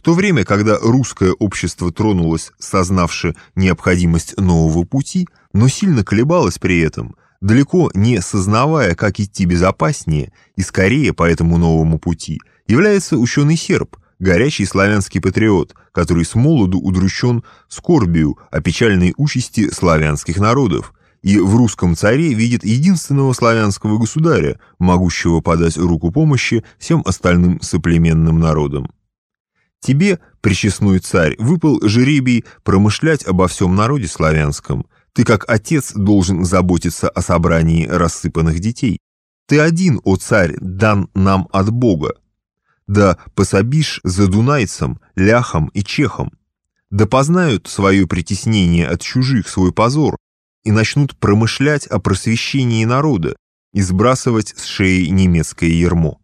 В то время, когда русское общество тронулось, сознавши необходимость нового пути, но сильно колебалось при этом, далеко не сознавая, как идти безопаснее и скорее по этому новому пути, является ученый серб, горячий славянский патриот, который с молоду удручен скорбию о печальной участи славянских народов, и в русском царе видит единственного славянского государя, могущего подать руку помощи всем остальным соплеменным народам. Тебе, причестной царь, выпал жеребий промышлять обо всем народе славянском. Ты, как отец, должен заботиться о собрании рассыпанных детей. Ты один, о царь, дан нам от Бога. Да пособишь за дунайцам, ляхам и чехам. Да познают свое притеснение от чужих, свой позор, и начнут промышлять о просвещении народа и сбрасывать с шеи немецкое ермо.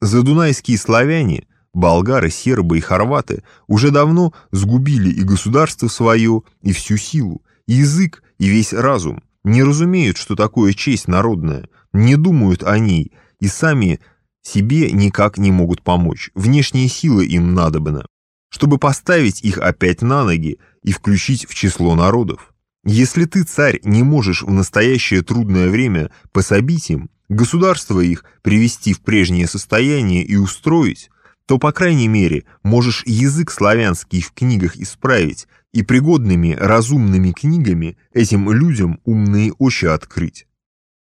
Задунайские славяне, болгары, сербы и хорваты уже давно сгубили и государство свое, и всю силу, и язык, и весь разум, не разумеют, что такое честь народная, не думают о ней, и сами себе никак не могут помочь, внешние силы им надобно, чтобы поставить их опять на ноги и включить в число народов. Если ты, царь, не можешь в настоящее трудное время пособить им, государство их привести в прежнее состояние и устроить, то, по крайней мере, можешь язык славянский в книгах исправить и пригодными разумными книгами этим людям умные очи открыть.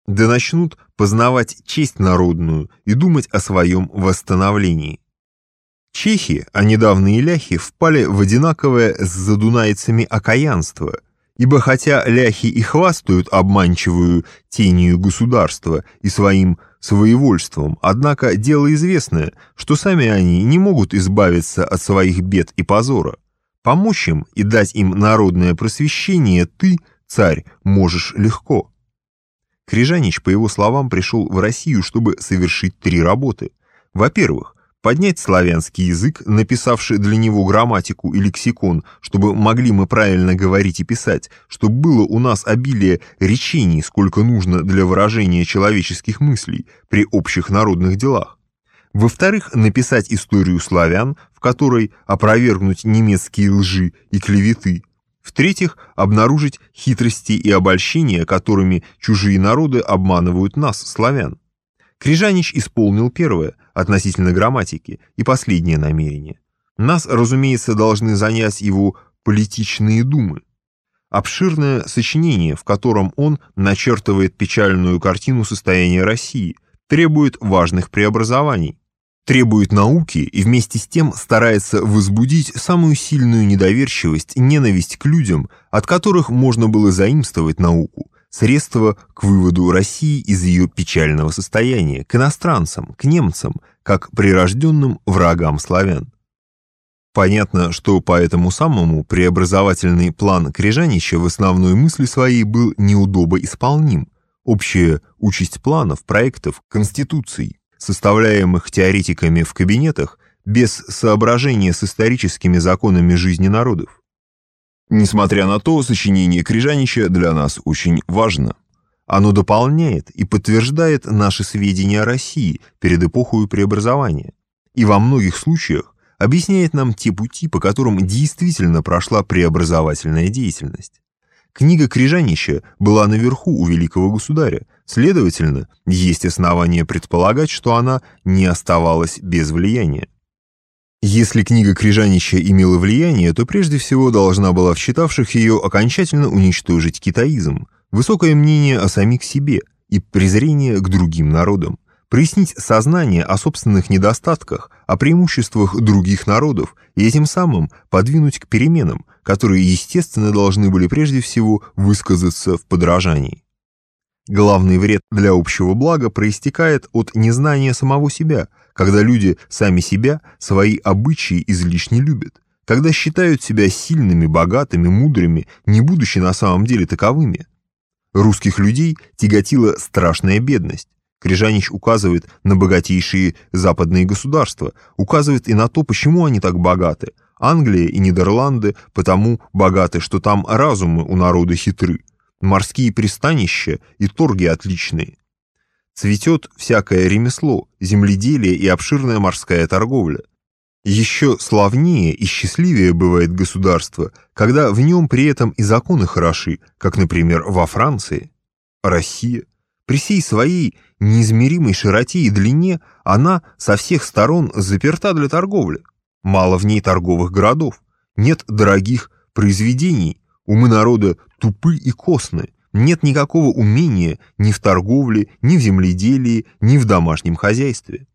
Да начнут познавать честь народную и думать о своем восстановлении. Чехи, а недавно ляхи, впали в одинаковое с задунайцами окаянство – Ибо хотя ляхи и хвастают обманчивую тенью государства и своим своевольством, однако дело известное, что сами они не могут избавиться от своих бед и позора. Помочь им и дать им народное просвещение ты, царь, можешь легко. Крижанич, по его словам, пришел в Россию, чтобы совершить три работы. Во-первых, поднять славянский язык, написавший для него грамматику и лексикон, чтобы могли мы правильно говорить и писать, чтобы было у нас обилие речений, сколько нужно для выражения человеческих мыслей при общих народных делах. Во-вторых, написать историю славян, в которой опровергнуть немецкие лжи и клеветы. В-третьих, обнаружить хитрости и обольщения, которыми чужие народы обманывают нас, славян. Крижанич исполнил первое, относительно грамматики, и последнее намерение. Нас, разумеется, должны занять его политичные думы. Обширное сочинение, в котором он начертывает печальную картину состояния России, требует важных преобразований, требует науки и вместе с тем старается возбудить самую сильную недоверчивость, ненависть к людям, от которых можно было заимствовать науку, средство к выводу России из ее печального состояния, к иностранцам, к немцам, как прирожденным врагам славян. Понятно, что по этому самому преобразовательный план Крижанича в основной мысли своей был неудобо исполним. Общая участь планов, проектов, конституций, составляемых теоретиками в кабинетах, без соображения с историческими законами жизни народов. Несмотря на то, сочинение Крижанича для нас очень важно. Оно дополняет и подтверждает наши сведения о России перед эпохой преобразования и во многих случаях объясняет нам те пути, по которым действительно прошла преобразовательная деятельность. Книга Крижанича была наверху у великого государя, следовательно, есть основания предполагать, что она не оставалась без влияния. Если книга Крижанича имела влияние, то прежде всего должна была в читавших ее окончательно уничтожить китаизм, высокое мнение о самих себе и презрение к другим народам, прояснить сознание о собственных недостатках, о преимуществах других народов и этим самым подвинуть к переменам, которые, естественно, должны были прежде всего высказаться в подражании. Главный вред для общего блага проистекает от незнания самого себя, когда люди сами себя, свои обычаи излишне любят, когда считают себя сильными, богатыми, мудрыми, не будучи на самом деле таковыми. Русских людей тяготила страшная бедность. Крижанич указывает на богатейшие западные государства, указывает и на то, почему они так богаты. Англия и Нидерланды потому богаты, что там разумы у народа хитры морские пристанища и торги отличные. Цветет всякое ремесло, земледелие и обширная морская торговля. Еще славнее и счастливее бывает государство, когда в нем при этом и законы хороши, как, например, во Франции. Россия. При всей своей неизмеримой широте и длине она со всех сторон заперта для торговли. Мало в ней торговых городов, нет дорогих произведений, умы народа тупы и костны, нет никакого умения ни в торговле, ни в земледелии, ни в домашнем хозяйстве.